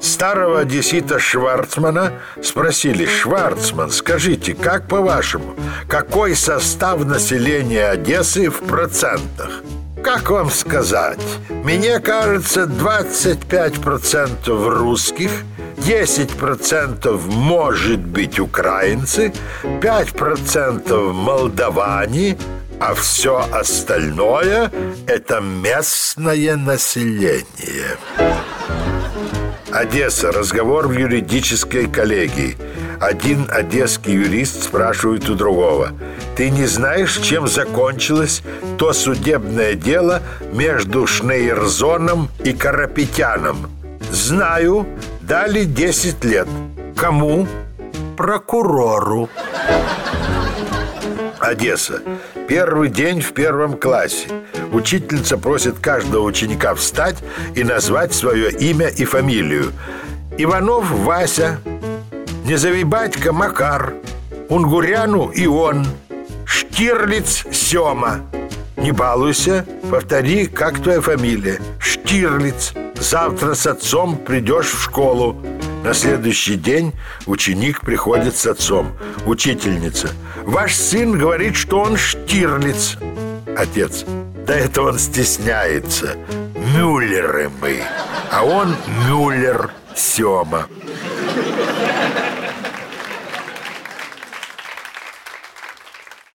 Старого одессита Шварцмана спросили «Шварцман, скажите, как по-вашему, какой состав населения Одессы в процентах?» Как вам сказать? Мне кажется, 25% русских, 10% может быть украинцы, 5% молдаване, а все остальное – это местное население. Одесса. Разговор в юридической коллегии. Один одесский юрист спрашивает у другого. Ты не знаешь, чем закончилось то судебное дело между Шнейрзоном и Карапетяном? Знаю. Дали 10 лет. Кому? Прокурору. Одесса. Первый день в первом классе. Учительница просит каждого ученика встать и назвать свое имя и фамилию. Иванов Вася, Незавибатько Макар, Унгуряну Ион, Штирлиц Сема. Не балуйся, повтори, как твоя фамилия. Штирлиц. Завтра с отцом придешь в школу. На следующий день ученик приходит с отцом. Учительница. Ваш сын говорит, что он Штирлиц. Отец. Да это он стесняется. Мюллеры мы. А он Мюллер Сема.